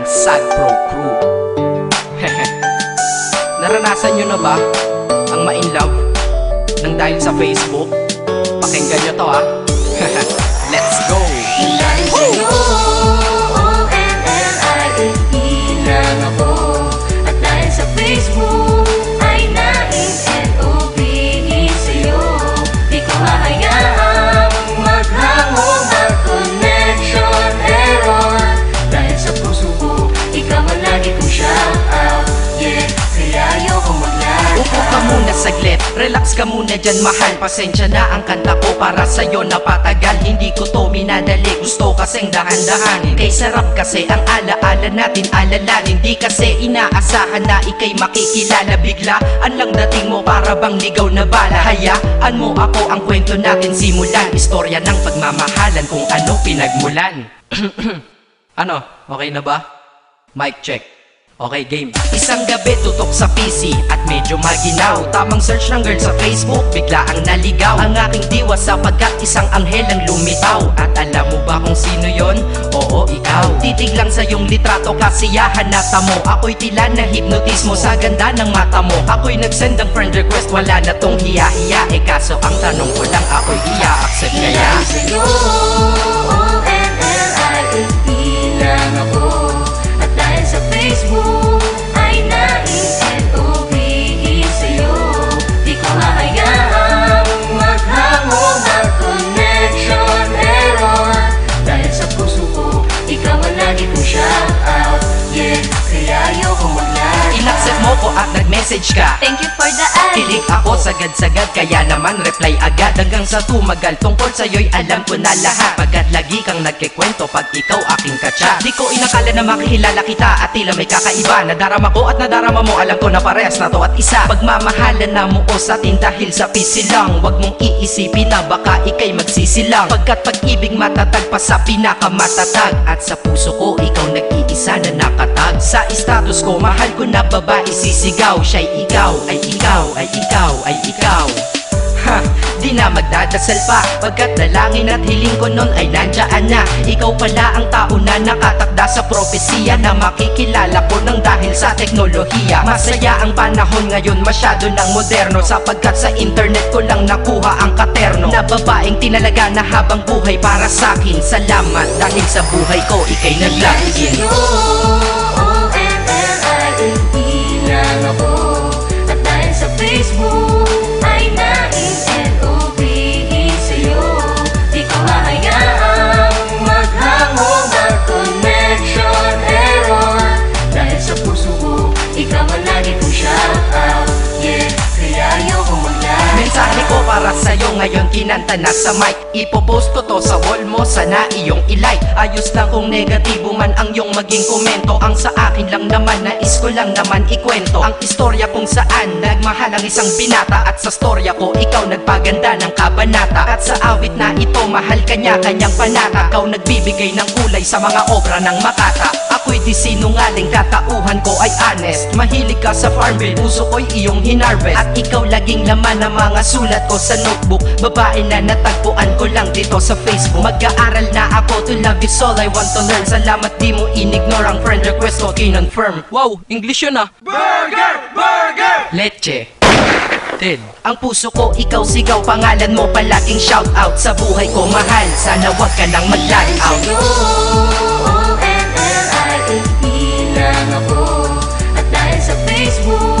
Sad Pro Crew Naranasan nyo na ba ang ma-inlove nang dahil sa Facebook? Pakinggan nyo to ah ka muna dyan mahal. Pasensya na ang kanta ko para sa'yo napatagal. Hindi ko to minadali, gusto kasing dahan-dahan. Kay sarap kasi ang alaala natin alalanin. Di kasi inaasahan na ikay makikilala. Biglaan lang dating mo para bang ligaw na bala. Hayaan mo ako ang kwento natin simulan. Istorya ng pagmamahalan kung ano pinagmulan. Ano, okay na ba? Mic check Okay, game. Isang gabi tutok sa PC at medyo maginaw Tamang search ng girl sa Facebook, bigla ang naligaw. Ang aking diwa sapagkat isang anghel ang lumitaw. At alam mo ba kung sino yon? Oo, ikaw. Titig lang sa iyong litrato, kasiyahan na tamo. Ako'y tila na hipnotismo sa ganda ng mata mo. Ako'y nagsend ng friend request, wala na tong hiya-hiya. Eh kaso ang tanong ko lang, ako'y iya-accept shout out Yeah, kaya ayoko mag-lag. Inaccept mo ko at nag-message ka. Thank you for the ad. Kilig ako sagad-sagad kaya naman reply agad. Hanggang sa tumagal tungkol sa'yo'y alam ko na lahat. Pagkat lagi kang nagkikwento pag ikaw aking katsa Di ko inakala na makikilala kita at tila may kakaiba. Nadarama ko at nadarama mo alam ko na parehas na to at isa. Pagmamahalan na mo o sa atin dahil sa pisilang Huwag mong iisipin na baka ikay magsisilang Pagkat pag-ibig matatag pa sa pinakamatatag. At sa puso ko ikaw nag-iisa na nakatag Sa status ko. Mahal ko na babae sisigaw. Siya'y ikaw, ay ikaw, ay ikaw, ay ikaw Ha, di na magdadasal pa. Pagkat dalangin at hiling ko nun ay nandyan na. Ikaw pala ang tao na nakatakda sa propesiya Na makikilala ko nang dahil sa teknolohiya. Masaya ang panahon ngayon masyado ng moderno. Sapagkat sa internet ko lang nakuha ang katerno. Na babaeng tinalaga na habang buhay para sakin Salamat dahil sa buhay ko ikay naglagin sa'yo ngayon kinanta na sa mic. Ipopost ko to sa wall mo, sana iyong ilike Ayos lang kung negatibo man ang iyong maging komento. Ang sa akin lang naman, nais ko lang naman ikwento. Ang istorya kung saan nagmahal ang isang binata. At sa storya ko, ikaw nagpaganda ng kabanata. At sa awit na ito, mahal kanya kanyang panata. Ikaw nagbibigay ng kulay sa mga obra ng makata. Ako'y di sinungaling, katauhan ko ay honest. Mahilig ka sa farm bill, puso ko'y iyong hinarvest. At ikaw laging laman ng mga sulat ko sa notebook Babae na natagpuan ko lang dito sa Facebook. Mag-aaral na ako to love is all I want to learn. Salamat di mo inignore ang friend request ko kinonfirm. Wow, English yun ah. Burger! Burger! Leche. Natin Ang puso ko, ikaw sigaw. Pangalan mo palaging shout out. Sa buhay ko mahal, sana wag ka nang mag-lock out. O-N-L-I-A-P lang ako. At dahil sa Facebook